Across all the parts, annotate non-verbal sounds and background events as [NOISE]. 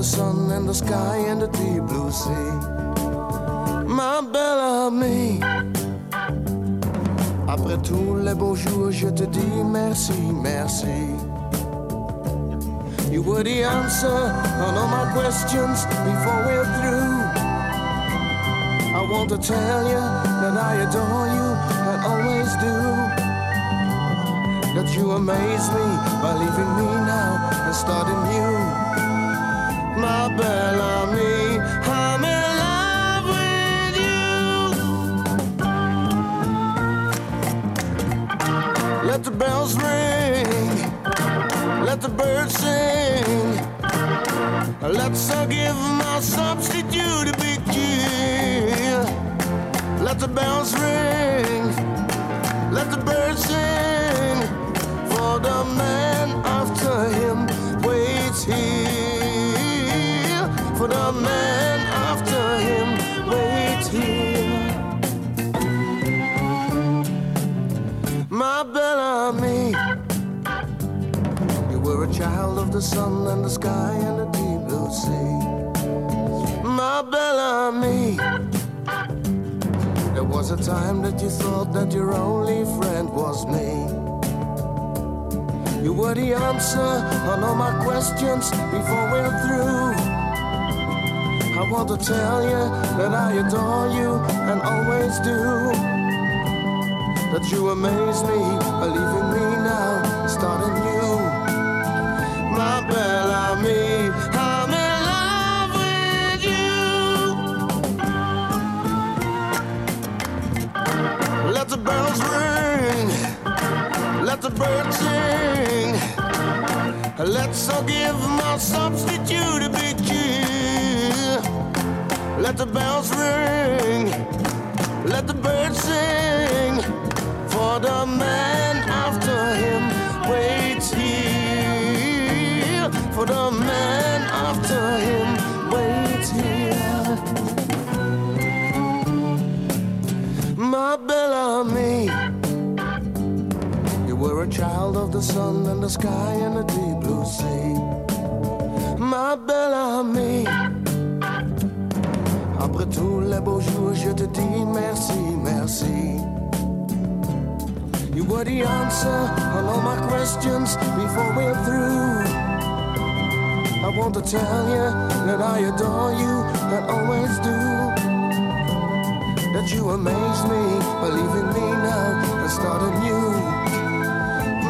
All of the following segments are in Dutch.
the sun and the sky and the deep blue sea. Ma belle amie, après tous les beaux jours, je te dis merci, merci. You were the answer on all my questions before we're through. I want to tell you that I adore you I always do. That you amaze me by leaving me now and starting new. My belle amie, I'm in love with you. Let the bells ring, let the birds sing. Let's all give my substitute a big. Let the bells ring, let the birds sing. For the man the sun and the sky and the deep blue sea. My belle amie. There was a time that you thought that your only friend was me. You were the answer on all my questions before we're through. I want to tell you that I adore you and always do. That you amaze me, believing All give my substitute a big cheer. Let the bells ring, let the birds sing. For the man after him waits here. For the man after him waits here. My belle amie. You were a child of the sun and the sky and the deep amie. Après tous les beaux jours, je te dis merci, merci. You were the answer on all my questions before we're through. I want to tell you that I adore you and always do. That you amaze me, believing me now and starting new.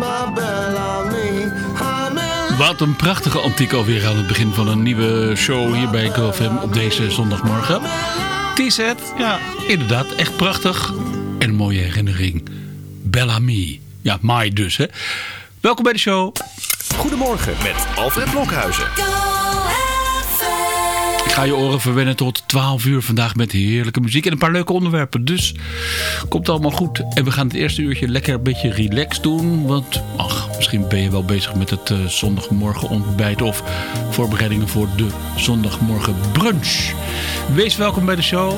My I'm in Wat een prachtige antiek alweer aan het begin van een nieuwe show hier bij GoFM op deze zondagmorgen. T-set, ja, inderdaad, echt prachtig. En een mooie herinnering. Bellamy. Ja, Mai dus, hè. Welkom bij de show. Goedemorgen met Alfred Blokhuizen. Ik ga je oren verwennen tot 12 uur vandaag met heerlijke muziek en een paar leuke onderwerpen. Dus komt allemaal goed. En we gaan het eerste uurtje lekker een beetje relaxed doen. Want ach, misschien ben je wel bezig met het eh, zondagmorgen ontbijt of voorbereidingen voor de zondagmorgen brunch. Wees welkom bij de show.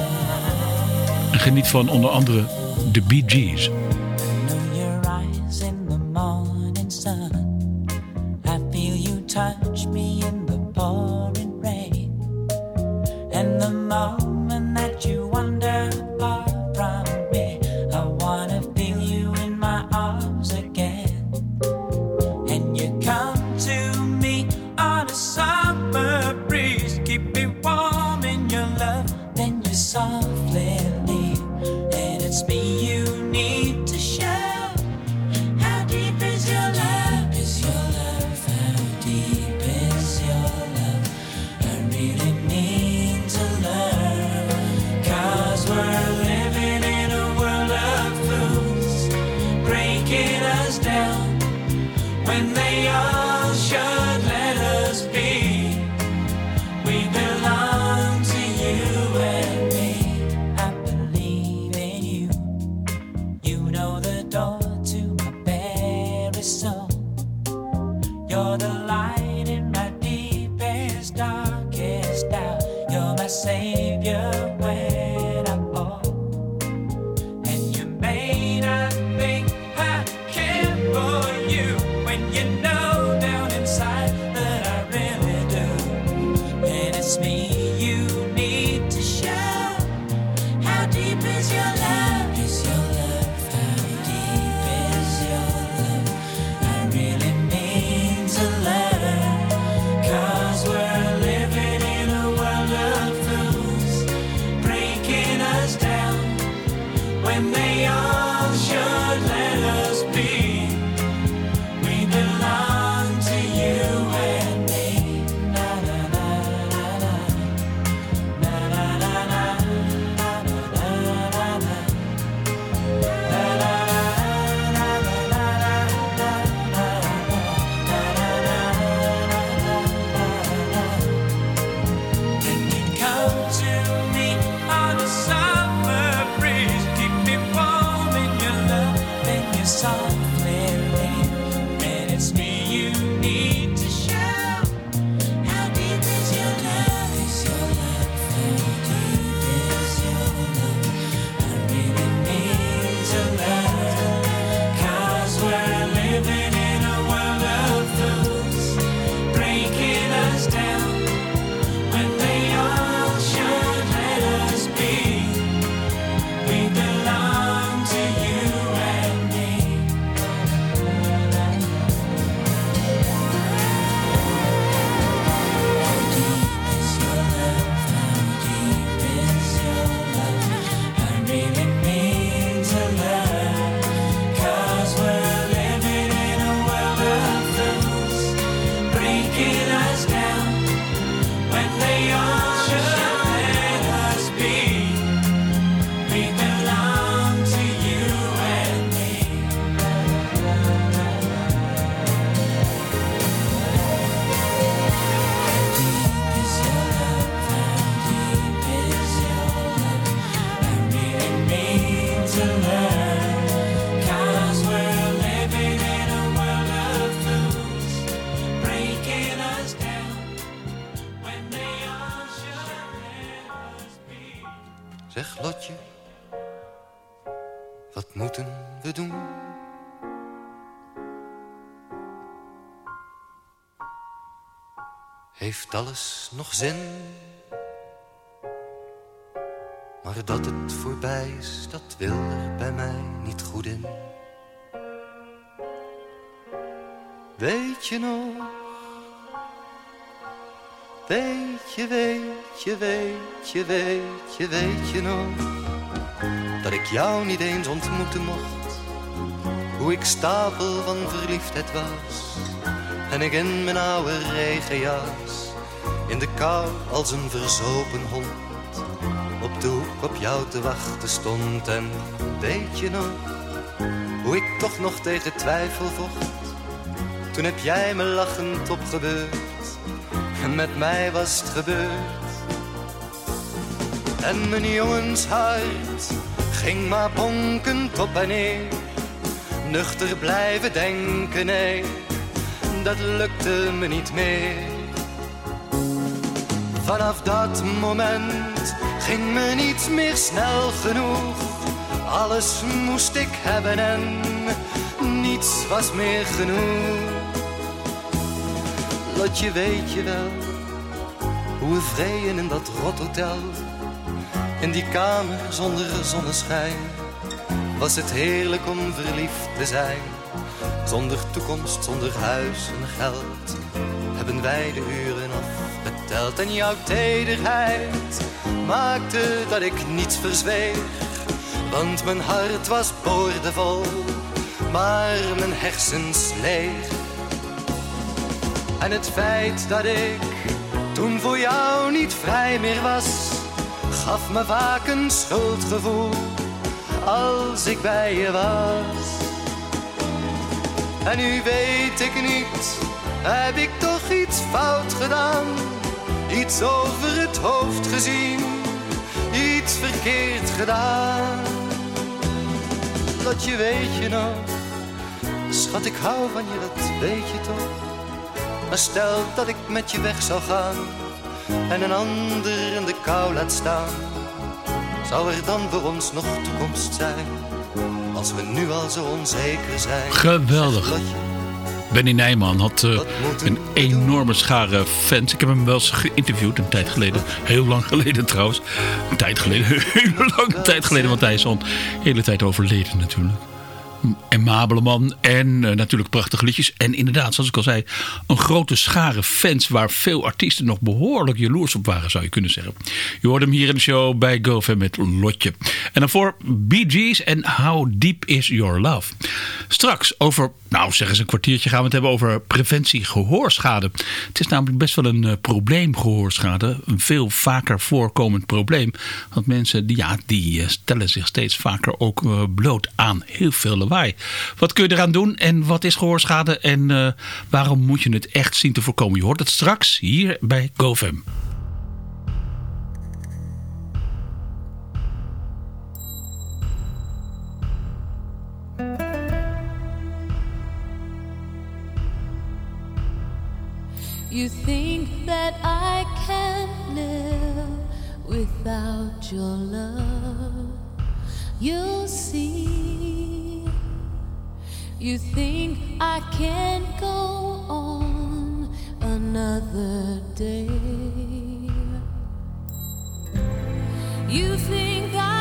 En geniet van onder andere de Bee Gees. Zeg Lotje, wat moeten we doen? Heeft alles nog zin? Maar dat het voorbij is, dat wil er bij mij niet goed in. Weet je nog? Weet je, weet je, weet je, weet je, weet je nog? Dat ik jou niet eens ontmoeten mocht. Hoe ik stapel van verliefdheid was. En ik in mijn oude regenjas. In de kou als een verzopen hond. Op de hoek op jou te wachten stond. En weet je nog? Hoe ik toch nog tegen twijfel vocht. Toen heb jij me lachend opgebeurd. Met mij was het gebeurd. En mijn jongenshart ging maar bonkend op en neer. Nuchter blijven denken, nee, dat lukte me niet meer. Vanaf dat moment ging me niet meer snel genoeg. Alles moest ik hebben en niets was meer genoeg. Lotje, weet je wel, hoe we vreden in dat rothotel. In die kamer zonder zonneschijn was het heerlijk om verliefd te zijn. Zonder toekomst, zonder huis en geld hebben wij de uren afgeteld. En jouw tederheid maakte dat ik niets verzweeg. Want mijn hart was boordevol, maar mijn hersens leeg. En het feit dat ik toen voor jou niet vrij meer was, gaf me vaak een schuldgevoel als ik bij je was. En nu weet ik niet, heb ik toch iets fout gedaan? Iets over het hoofd gezien, iets verkeerd gedaan. Dat je weet je nog, schat ik hou van je, dat weet je toch? Maar stel dat ik met je weg zou gaan en een ander in de kou laat staan, zou er dan voor ons nog toekomst zijn? Als we nu al zo onzeker zijn. Geweldig. Benny Nijman had moeten een enorme schare fans. Ik heb hem wel eens geïnterviewd een tijd geleden. Heel lang geleden trouwens. Een tijd geleden. [LAUGHS] Een hele lange tijd geleden. Want hij is al een hele tijd overleden natuurlijk. En Mabele man. En eh, natuurlijk prachtige liedjes. En inderdaad, zoals ik al zei, een grote schare fans waar veel artiesten nog behoorlijk jaloers op waren, zou je kunnen zeggen. Je hoort hem hier in de show bij GoFam met Lotje. En daarvoor Bee Gees en How Deep Is Your Love. Straks over, nou zeg eens een kwartiertje gaan we het hebben over preventie gehoorschade. Het is namelijk best wel een eh, probleem gehoorschade. Een veel vaker voorkomend probleem. Want mensen die, ja, die eh, stellen zich steeds vaker ook eh, bloot aan heel veel. Wat kun je eraan doen en wat is gehoorschade en eh, waarom moet je het echt zien te voorkomen? Je hoort het straks hier bij GoFam. You think that I can live without your love. You'll see You think I can go on another day? You think I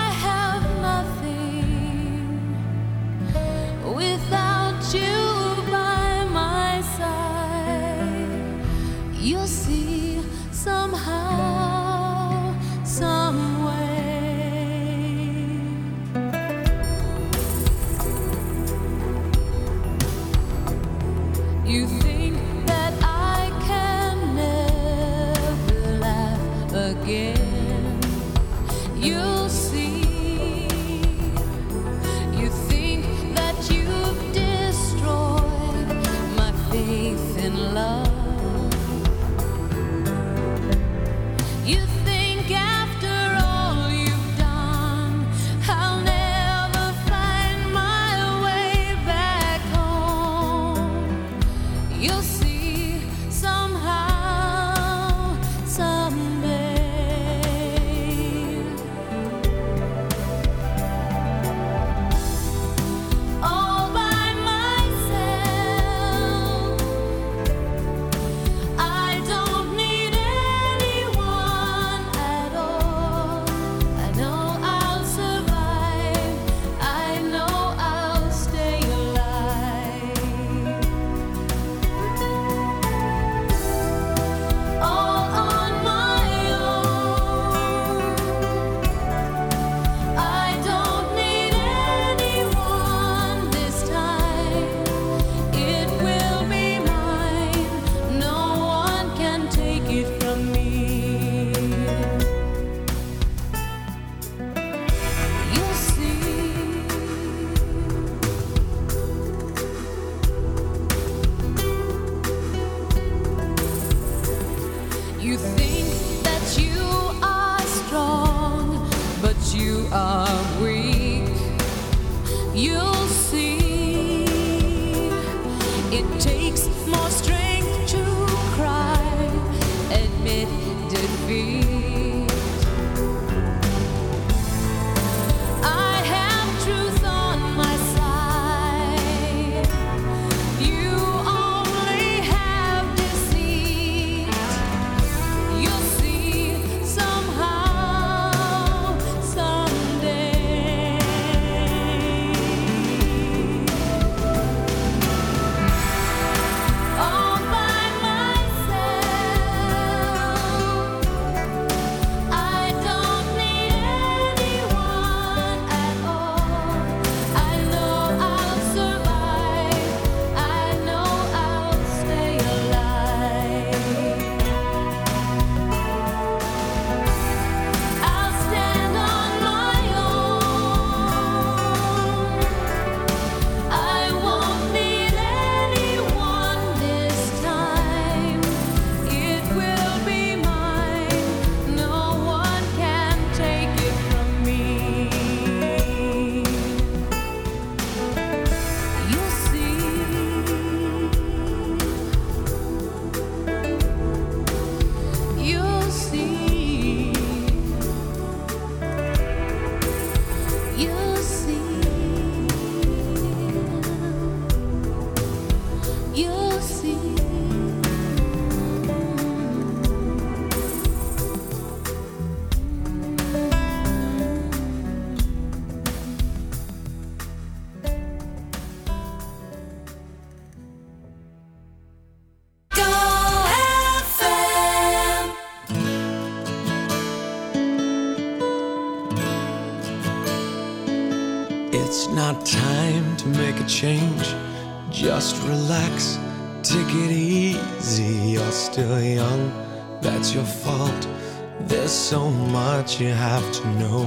so much you have to know.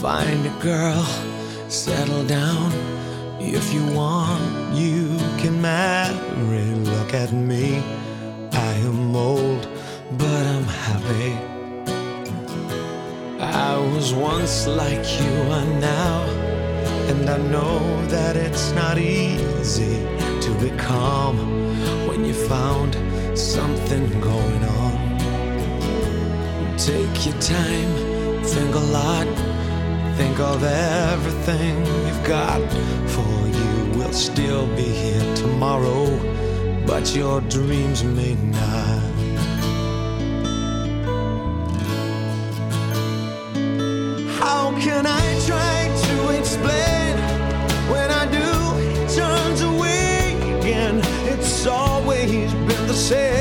Find a girl, settle down. If you want, you can marry. Look at me, I am old, but I'm happy. I was once like you are now, and I know that it's not easy to be calm when you found something going on. Take your time, think a lot, think of everything you've got. For you will still be here tomorrow, but your dreams may not. How can I try to explain when I do? It turns away again. It's always been the same.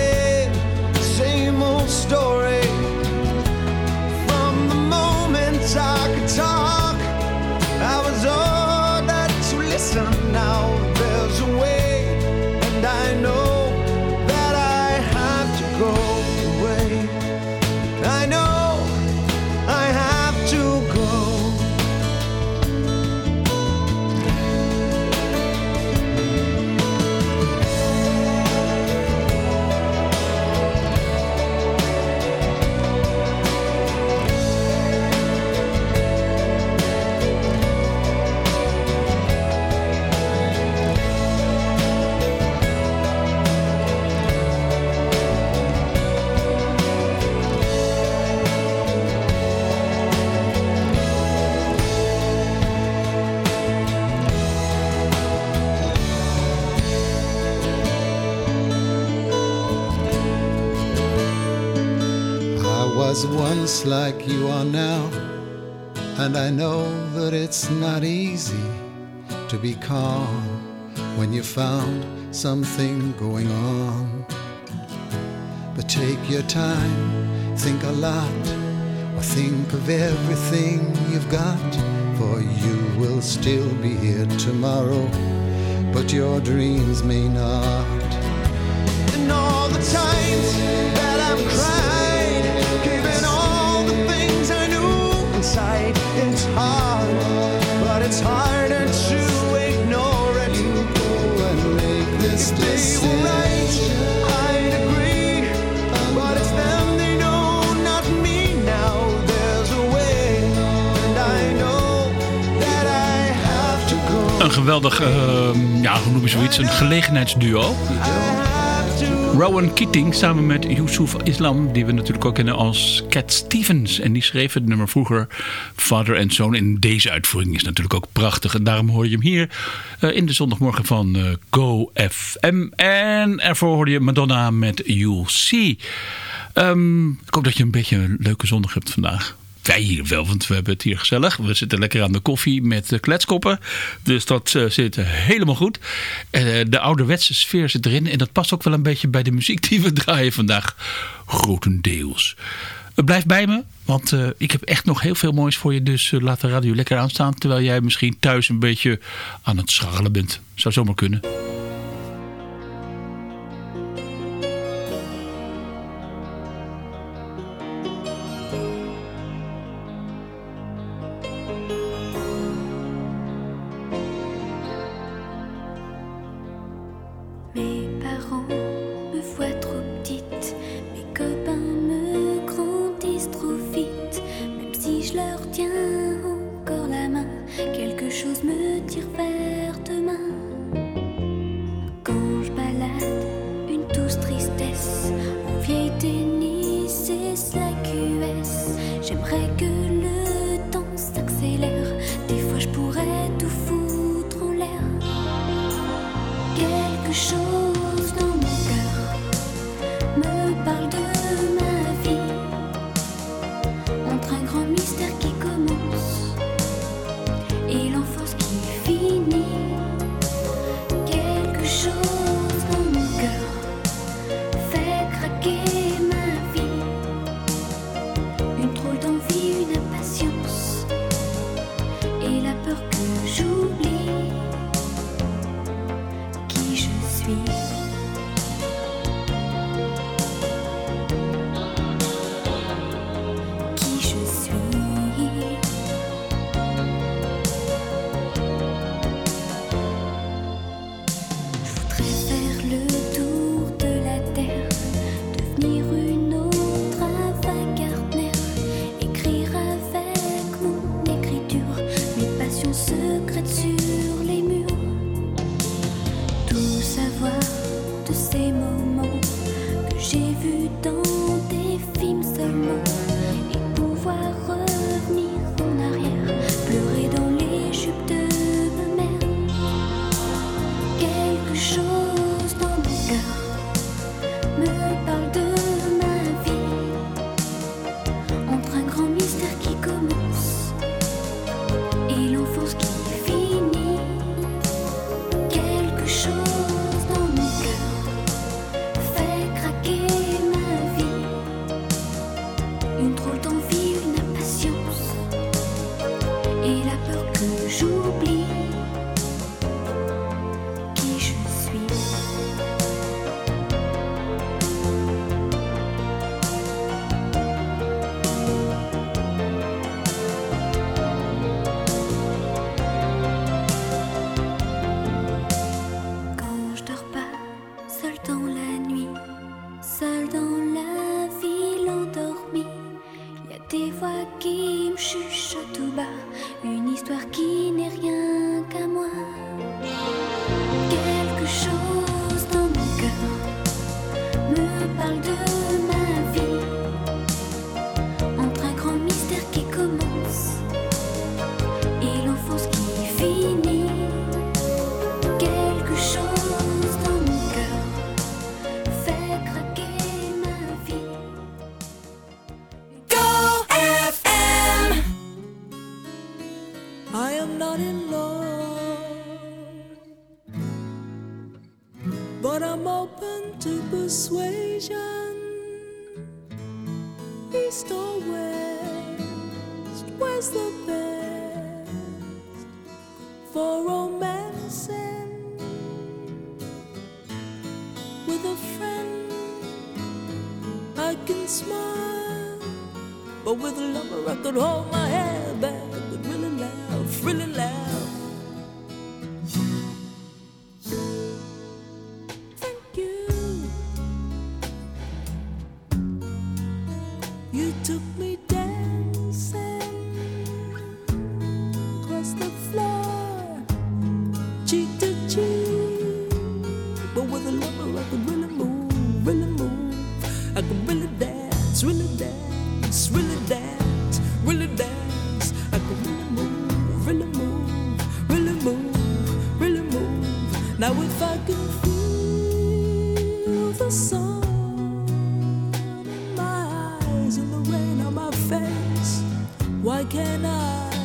Once like you are now, and I know that it's not easy to be calm when you found something going on. But take your time, think a lot, or think of everything you've got, for you will still be here tomorrow, but your dreams may not. And all the times that I've cried, Een geweldig, eh, ja, hoe noem je zoiets? Een gelegenheidsduo. Rowan Keating samen met Yusuf Islam, die we natuurlijk ook kennen als Cat Stevens. En die schreef het nummer vroeger Vader en Zoon. En deze uitvoering is natuurlijk ook prachtig. En daarom hoor je hem hier eh, in de zondagmorgen van eh, Go. En ervoor hoorde je Madonna met You'll See. Ehm, ik hoop dat je een beetje een leuke zondag hebt vandaag. Wij hier wel, want we hebben het hier gezellig. We zitten lekker aan de koffie met kletskoppen. Dus dat eh, zit helemaal goed. Eh, de ouderwetse sfeer zit erin. En dat past ook wel een beetje bij de muziek die we draaien vandaag. Grotendeels. Blijf bij me, want eh, ik heb echt nog heel veel moois voor je. Dus laat de radio lekker aanstaan. Terwijl jij misschien thuis een beetje aan het scharrelen bent. Zou zomaar kunnen. Serdar I cannot.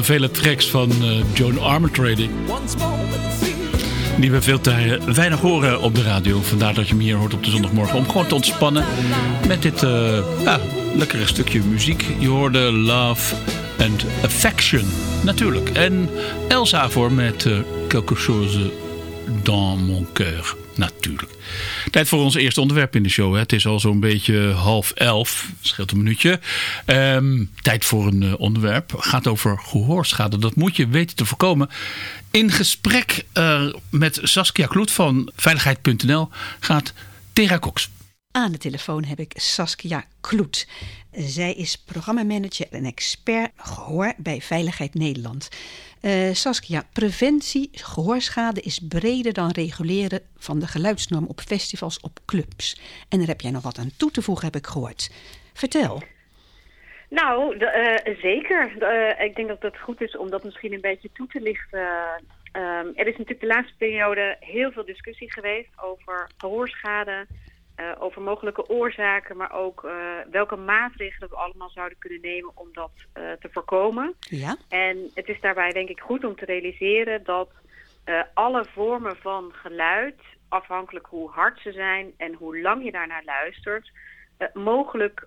De vele tracks van eh, Joan Armatrading. Die we veel te weinig horen op de radio. Vandaar dat je hem hier hoort op de zondagmorgen. Om gewoon te ontspannen met dit ja, lekkere stukje muziek. Je hoorde Love and Affection. Natuurlijk. En Elsa voor met eh, Quelque chose dans mon cœur. Natuurlijk. Tijd voor ons eerste onderwerp in de show. Hè. Het is al zo'n beetje half elf. Scheelt een minuutje. Ehm, tijd voor een eh, onderwerp. Gaat over gehoorschade. Dat moet je weten te voorkomen. In gesprek eh, met Saskia Kloet van Veiligheid.nl gaat Tera Cox. Aan de telefoon heb ik Saskia Kloet. Zij is programmamanager en expert gehoor bij Veiligheid Nederland. Eh, Saskia, preventie gehoorschade is breder dan reguleren van de geluidsnorm op festivals op clubs. En daar heb jij nog wat aan toe te voegen, heb ik gehoord. Vertel. Nou, eh, zeker. Eh, ik denk dat het goed is om dat misschien een beetje toe te lichten. Ehm, er is natuurlijk de laatste periode heel veel discussie geweest over gehoorschade, eh, over mogelijke oorzaken, maar ook eh, welke maatregelen we allemaal zouden kunnen nemen om dat eh, te voorkomen. Ja? En het is daarbij denk ik goed om te realiseren dat alle vormen van geluid, afhankelijk hoe hard ze zijn en hoe lang je daarnaar luistert, mogelijk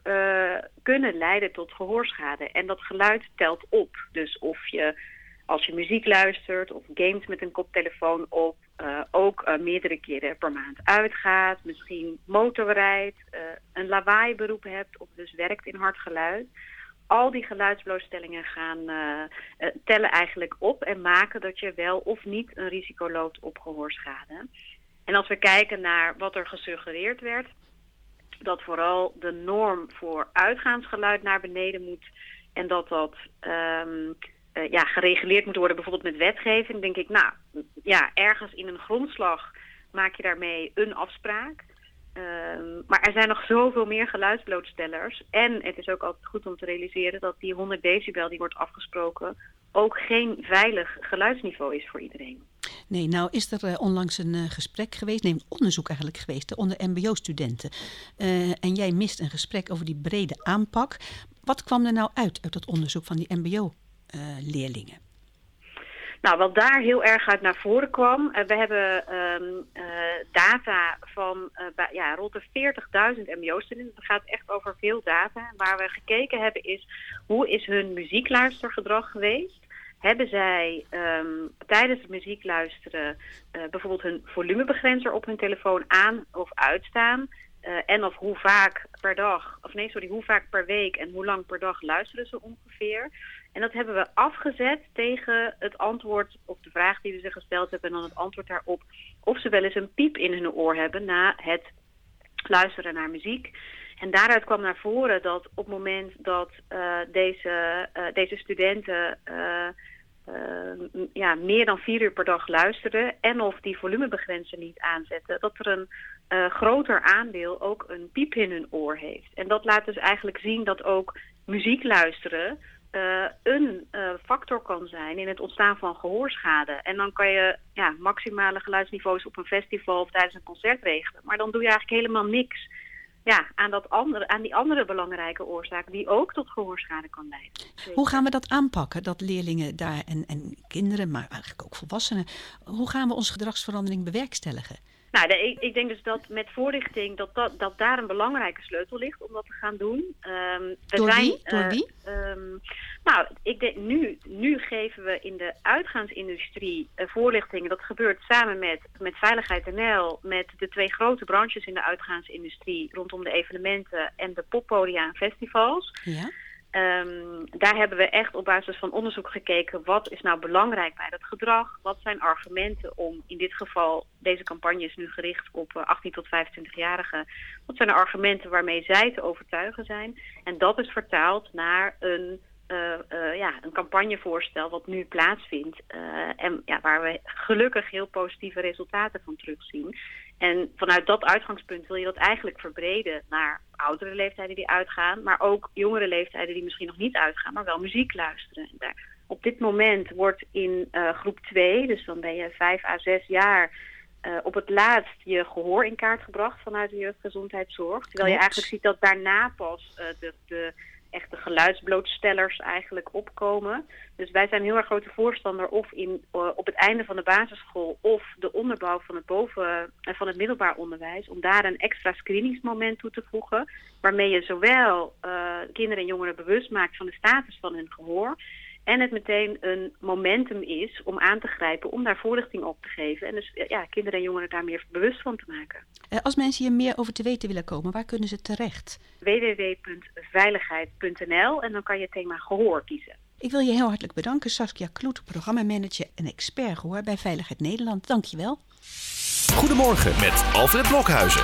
kunnen leiden tot gehoorschade. En dat geluid telt op. Dus of je als je muziek luistert of games met een koptelefoon op, eh, ook eh, meerdere keren per maand uitgaat, misschien motorrijdt, eh, een lawaaiberoep hebt of dus werkt in hard geluid. Al die geluidsblootstellingen gaan tellen eigenlijk op en maken dat je wel of niet een risico loopt op gehoorschade. En als we kijken naar wat er gesuggereerd werd, dat vooral de norm voor uitgaansgeluid naar beneden moet en dat dat ehm, eh, ja, gereguleerd moet worden, bijvoorbeeld met wetgeving, denk ik, nou ja, ergens in een grondslag maak je daarmee een afspraak. Ehm, maar er zijn nog zoveel meer geluidsblootstellers. En het is ook altijd goed om te realiseren dat die 100 decibel die wordt afgesproken ook geen veilig geluidsniveau is voor iedereen. Nee, nou is er eh, onlangs een eh, gesprek geweest, nee, een onderzoek eigenlijk geweest onder mbo-studenten. En jij mist een gesprek over die brede aanpak. Wat kwam er nou uit uit dat onderzoek van die mbo-leerlingen? Nou, wat daar heel erg uit naar voren kwam, eh, we hebben ehm, eh, data van eh, bij- ja, rond de 40.000 mbo-studenten. Het gaat echt over veel data. Waar we gekeken hebben is, hoe is hun muziekluistergedrag geweest? Hebben zij ehm, tijdens het muziekluisteren eh, bijvoorbeeld hun volumebegrenzer op hun telefoon aan of uitstaan? Eh, en of hoe vaak per dag, of nee, sorry, hoe vaak per week en hoe lang per dag luisteren ze ongeveer? En dat hebben we afgezet tegen het antwoord of de vraag die we ze gesteld hebben en dan het antwoord daarop of ze wel eens een piep in hun oor hebben na het luisteren naar muziek. En daaruit kwam naar voren dat op het moment dat eh, deze, eh, deze studenten eh, ja, meer dan vier uur per dag luisteren en of die volumebegrenzer niet aanzetten, dat er een groter aandeel ook een piep in hun oor heeft. En dat laat dus eigenlijk zien dat ook muziek luisteren eh, een eh, factor kan zijn in het ontstaan van gehoorschade. En dan kan je ja, maximale geluidsniveaus op een festival of tijdens een concert regelen. Maar dan doe je eigenlijk helemaal niks ja, aan, dat andere, aan die andere belangrijke oorzaak die ook tot gehoorschade kan leiden. Hoe gaan we dat aanpakken, dat leerlingen daar en, en kinderen, maar eigenlijk ook volwassenen, hoe gaan we onze gedragsverandering bewerkstelligen? Nou, de- ik, ik denk dus dat met voorlichting dat, dat, dat daar een belangrijke sleutel ligt om dat te gaan doen. Ehm, we Door zijn, wie? Door eh, ehm, nou, ik denk nu, nu geven we in de uitgaansindustrie eh, voorlichting. Dat gebeurt samen met, met Veiligheid NL, met de twee grote branches in de uitgaansindustrie rondom de evenementen en de poppodia en festivals. Ja? Ehm, daar hebben we echt op basis van onderzoek gekeken wat is nou belangrijk bij dat gedrag. Wat zijn argumenten om in dit geval, deze campagne is nu gericht op eh, 18 tot 25-jarigen. Wat zijn de argumenten waarmee zij te overtuigen zijn? En dat is vertaald naar een, eh, eh, ja, een campagnevoorstel wat nu plaatsvindt. eh, en ja, waar we gelukkig heel positieve resultaten van terugzien. En vanuit dat uitgangspunt wil je dat eigenlijk verbreden naar oudere leeftijden die uitgaan, maar ook jongere leeftijden die misschien nog niet uitgaan, maar wel muziek luisteren. En daar, op dit moment wordt in eh, groep 2, dus dan ben je 5 à 6 jaar, eh, op het laatst je gehoor in kaart gebracht vanuit de jeugdgezondheidszorg. Terwijl je eigenlijk ziet dat daarna pas de, de echte geluidsblootstellers eigenlijk opkomen. Dus wij zijn heel erg grote voorstander of in, eh, op het einde van de basisschool of de onderbouw van het, boven, eh, van het middelbaar onderwijs. Om daar een extra screeningsmoment toe te voegen. Waarmee je zowel eh, kinderen en jongeren bewust maakt van de status van hun gehoor. En het meteen een momentum is om aan te grijpen, om daar voorlichting op te geven. En dus eh, ja, kinderen en jongeren daar meer bewust van te maken. Eh, als mensen hier meer over te weten willen komen, waar kunnen ze terecht? www.veiligheid.nl en dan kan je het thema gehoor kiezen. Ik wil je heel hartelijk bedanken, Saskia Kloet, programmamanager en expert gehoor bij Veiligheid Nederland. Dankjewel. Goedemorgen met Alfred Blokhuizen.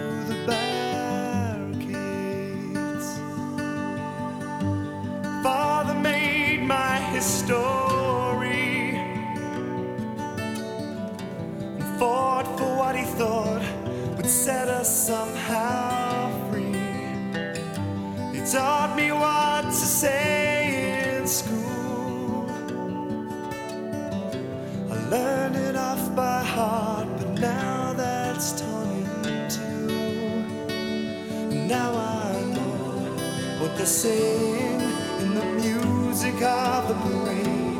now I know what they're saying in the music of the parade.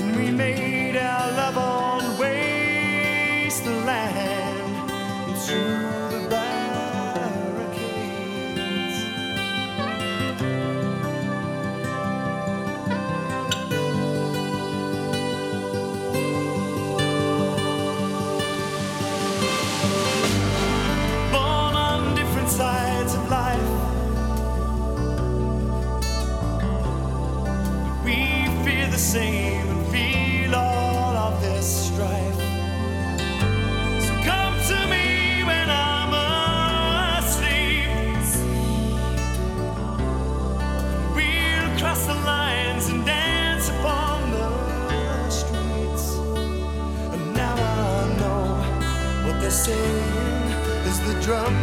And we made drum.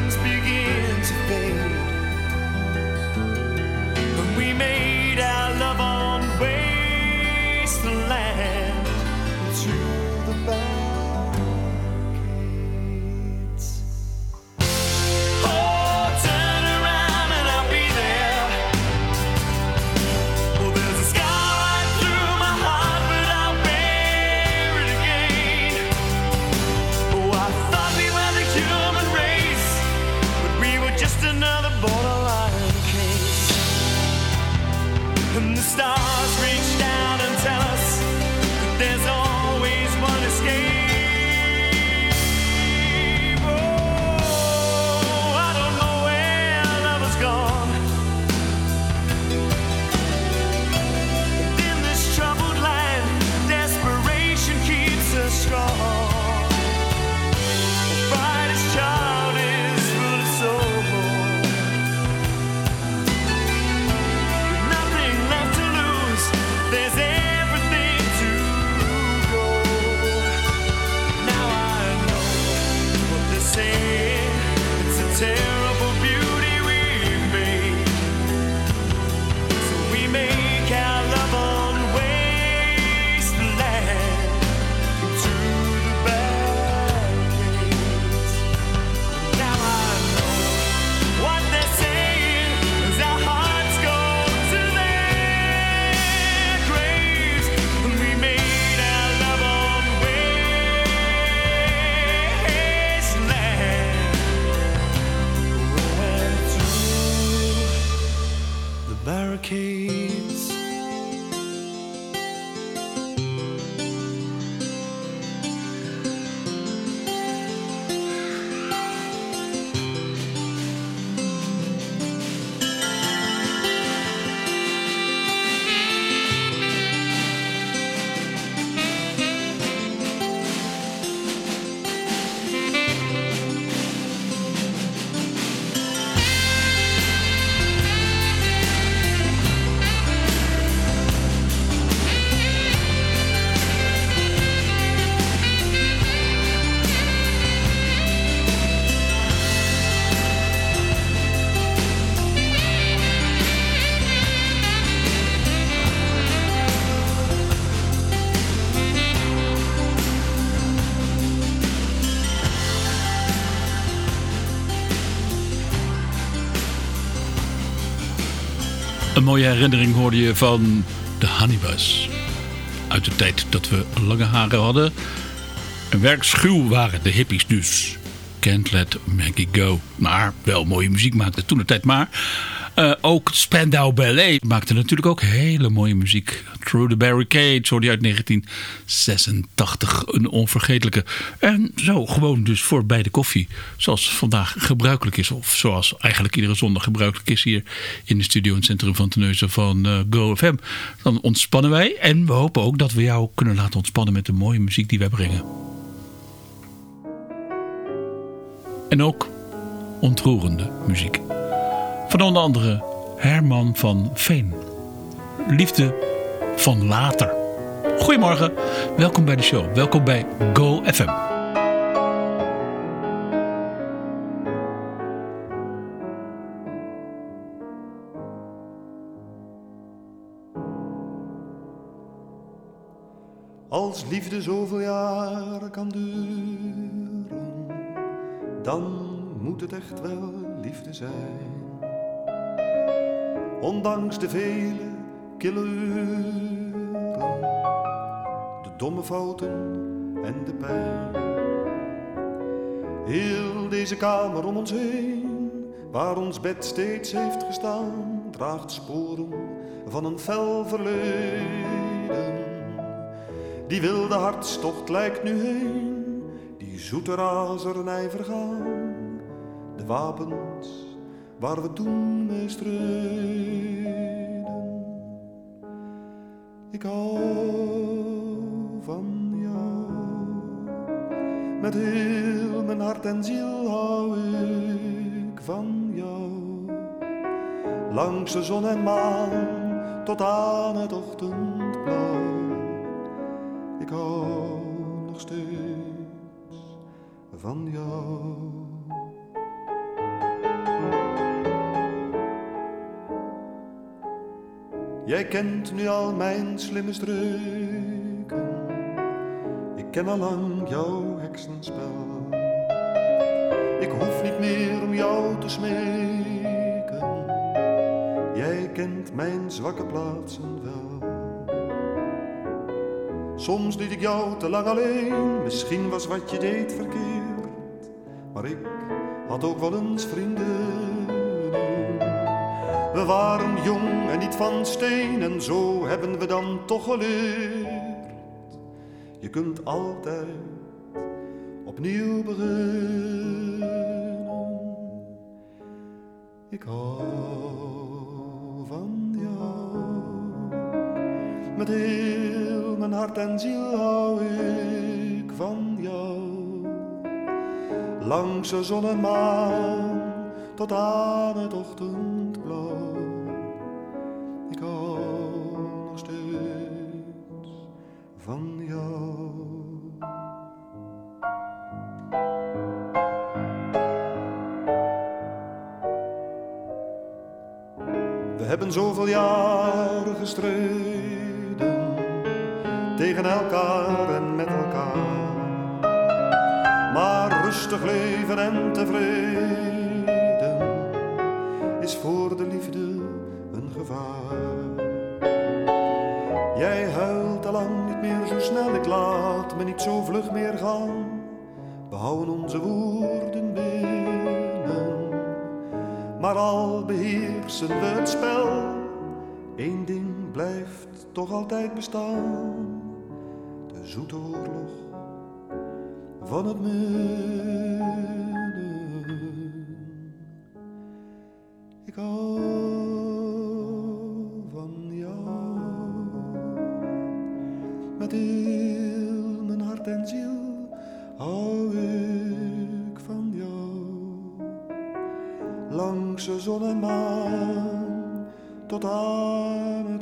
Een mooie herinnering hoorde je van de Honeybus. Uit de tijd dat we lange haren hadden. En werkschuw waren de hippies dus. Can't let Maggie go. Maar wel mooie muziek maakte toen de tijd maar. Eh, ook Spandau Ballet maakte natuurlijk ook hele mooie muziek. Through the Barricades hoorde je uit 1986. Een onvergetelijke. En zo gewoon dus voor bij de koffie. Zoals vandaag gebruikelijk is. Of zoals eigenlijk iedere zondag gebruikelijk is hier in de studio in het centrum van Teneuzen van eh, GoFM. Dan ontspannen wij. En we hopen ook dat we jou kunnen laten ontspannen met de mooie muziek die wij brengen. En ook ontroerende muziek. Van onder andere Herman van Veen. Liefde van later. Goedemorgen, welkom bij de show. Welkom bij Go FM. Als liefde zoveel jaren kan duren, dan moet het echt wel liefde zijn. Ondanks de vele kille uren, de domme fouten en de pijn. Heel deze kamer om ons heen, waar ons bed steeds heeft gestaan, draagt sporen van een fel verleden. Die wilde hartstocht lijkt nu heen, die zoete razernij vergaan. De wapens waar we toen mee streden. Ik hou van jou, met heel mijn hart en ziel hou ik van jou. Langs de zon en maan tot aan het ochtendblauw. Ik hou nog steeds van jou. Jij kent nu al mijn slimme streken. Ik ken al lang jouw heksenspel. Ik hoef niet meer om jou te smeken. Jij kent mijn zwakke plaatsen wel. Soms liet ik jou te lang alleen. Misschien was wat je deed verkeerd. Maar ik had ook wel eens vrienden. We waren jong en niet van steen en zo hebben we dan toch geleerd. Je kunt altijd opnieuw beginnen. Ik hou van jou. Met heel mijn hart en ziel hou ik van jou. Langs de zon en maan tot aan het ochtendblauw. Hebben zoveel jaren gestreden tegen elkaar en met elkaar. Maar rustig leven en tevreden is voor de liefde een gevaar. Jij huilt al lang niet meer zo snel, ik laat me niet zo vlug meer gaan. We houden onze woorden binnen, maar al beheersen we het spel. Eén ding blijft toch altijd bestaan: de zoete oorlog van het midden. Ik hou De zon en maan tot aan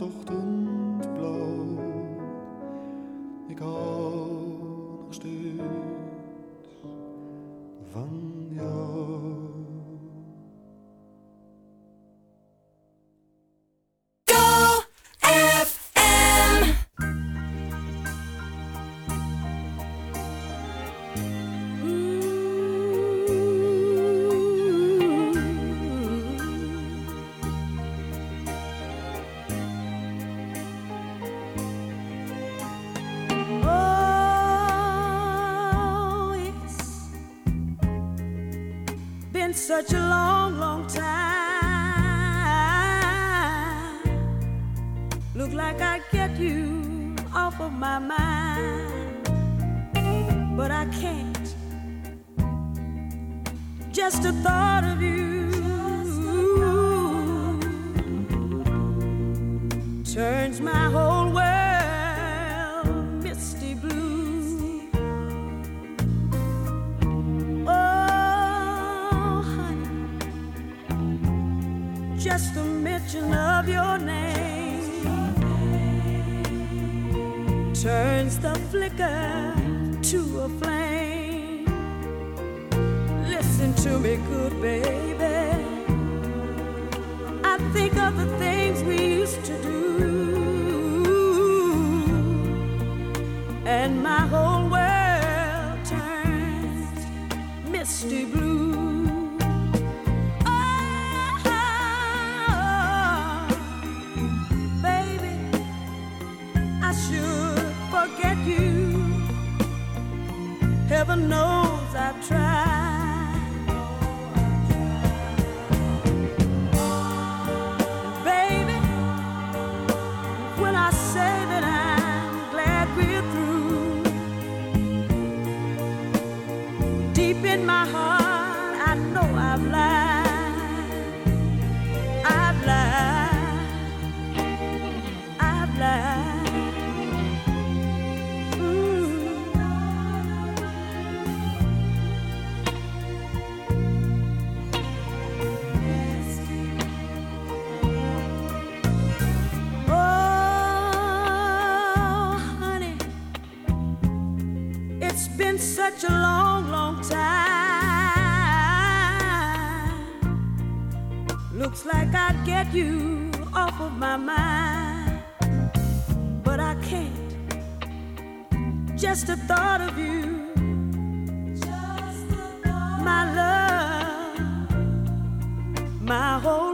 but I can't. Just the thought of you turns my whole world misty blue. Oh, honey, just a mention of your name turns the flicker to a flame. Listen to me, good baby. I think of the things we used to do, and my whole world turns misty blue. know Looks like I'd get you off of my mind, but I can't. Just the thought of you, my love, my whole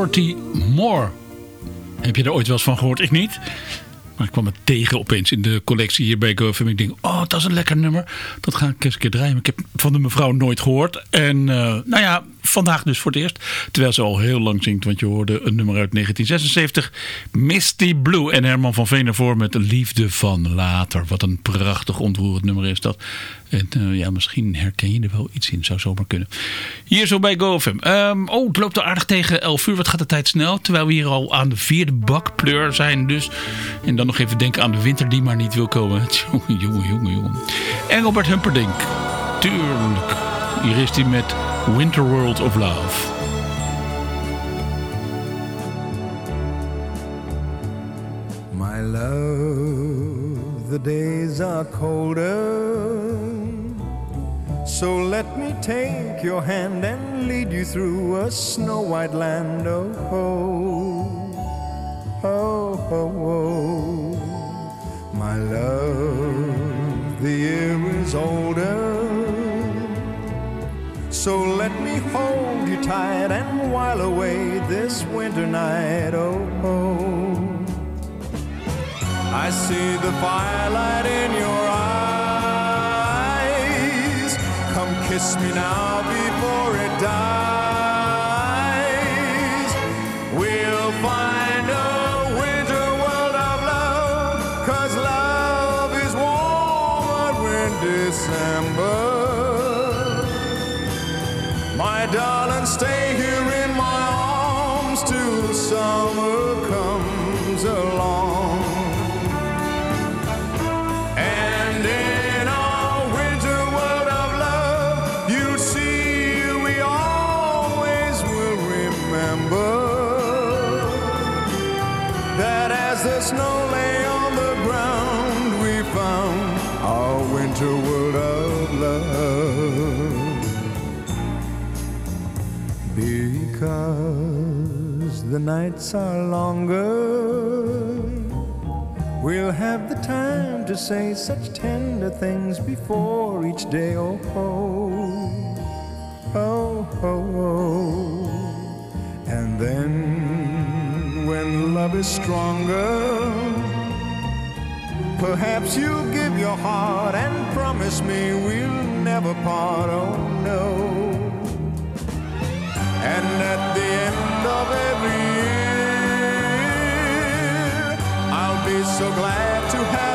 Dorothy Moore. Heb je er ooit wel eens van gehoord? Ik niet. Maar ik kwam het tegen opeens in de collectie hier bij GoFM. Ik denk, oh, dat is een lekker nummer. Dat ga ik eens een keer draaien. Ik heb van de mevrouw nooit gehoord. En uh, nou ja, vandaag dus voor het eerst. Terwijl ze al heel lang zingt. Want je hoorde een nummer uit 1976. Misty Blue. En Herman van Veen ervoor met Liefde van Later. Wat een prachtig ontroerend nummer is dat. En uh, ja, misschien herken je er wel iets in. Zou zomaar kunnen. Hier zo bij GoFM. Um, oh, het loopt er aardig tegen 11 uur. Wat gaat de tijd snel. Terwijl we hier al aan de vierde bakpleur zijn. Dus. En dan nog even denken aan de winter die maar niet wil komen. [LAUGHS] Jongen, jongen, jongen, jongen. Engelbert Humperdinck. Tuurlijk. Hier is hij met Winter World of Love. My love, the days are colder. So let me take your hand and lead you through a snow white land. Oh, oh, oh, oh, oh. my love, the year is older. So let me hold you tight and while away this winter night. Oh, oh. I see the firelight in your eyes. Come kiss me now the nights are longer, we'll have the time to say such tender things before each day. Oh, oh, oh, oh. And then when love is stronger, perhaps you'll give your heart and promise me we'll never part. Oh, no. And at the end of every year, I'll be so glad to have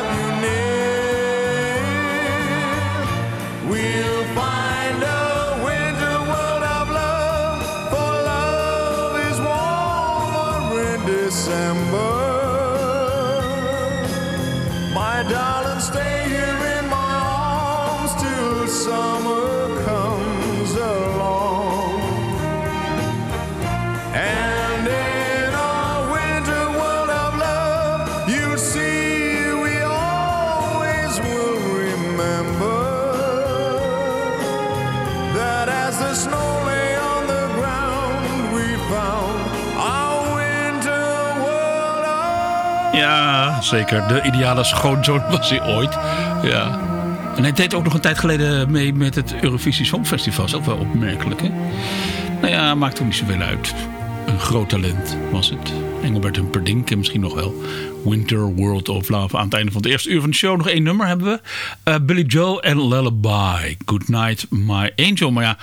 zeker. De ideale schoonzoon [LAUGHS] was hij ooit. Ja. En hij deed ook nog een tijd geleden mee met het Eurovisie Songfestival. Dat is ook wel opmerkelijk, hè? Nou ja, maakt ook niet zoveel uit. Een groot talent was het. Engelbert Humperdinck en misschien nog wel Winter World of Love. Aan het einde van het eerste uur van de show nog één nummer hebben we. Uh, Billy Joe en Lullaby. Good Night My Angel. Maar ja,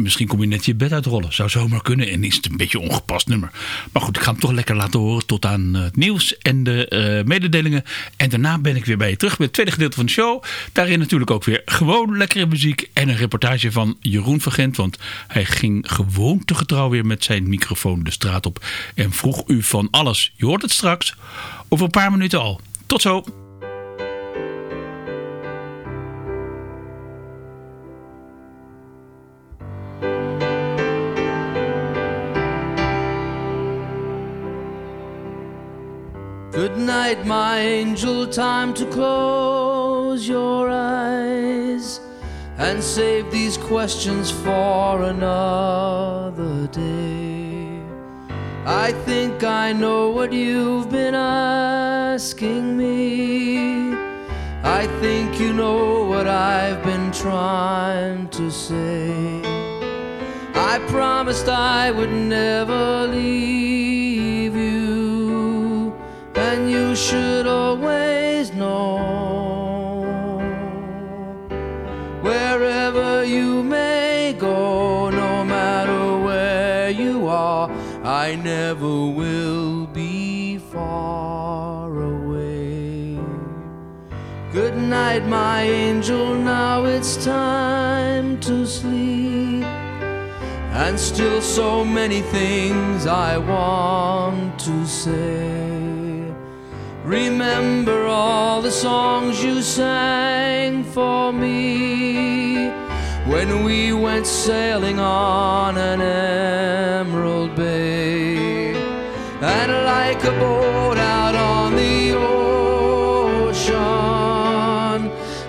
misschien kom je net je bed uitrollen. Zou zomaar kunnen. En is het een beetje een ongepast nummer. Maar goed, ik ga hem toch lekker laten horen tot aan het nieuws en de uh, mededelingen. En daarna ben ik weer bij je terug met het tweede gedeelte van de show. Daarin natuurlijk ook weer gewoon lekkere muziek. En een reportage van Jeroen Vergent. Want hij ging gewoon te getrouw weer met zijn microfoon de straat op. En vroeg u van alles. Je hoort het straks. Over een paar minuten al. Tot zo. Good night, my angel, time to close your eyes and save these questions for another day. I think I know what you've been asking me. I think you know what I've been trying to say. I promised I would never leave I never will be far away. Good night, my angel, now it's time to sleep. And still so many things I want to say. Remember all the songs you sang for me when we went sailing on an emerald bay. And like a boat out on the ocean,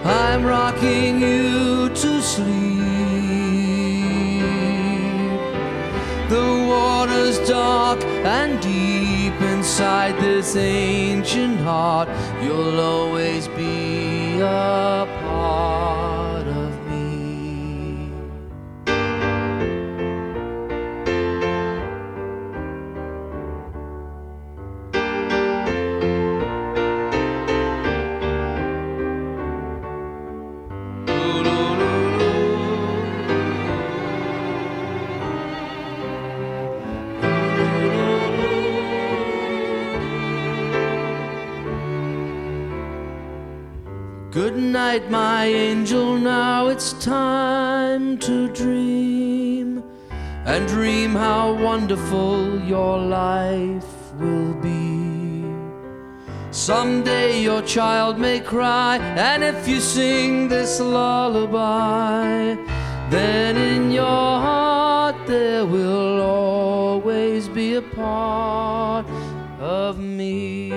I'm rocking you to sleep. The water's dark and deep inside this ancient heart. You'll always be a part night, my angel. Now it's time to dream and dream how wonderful your life will be. Someday your child may cry, and if you sing this lullaby, then in your heart there will always be a part of me.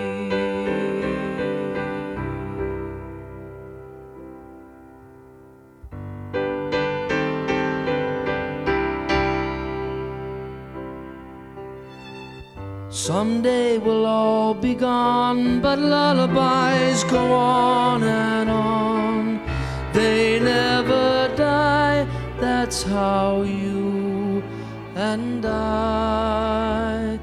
Someday we'll all be gone, but lullabies go on and on. They never die, that's how you and I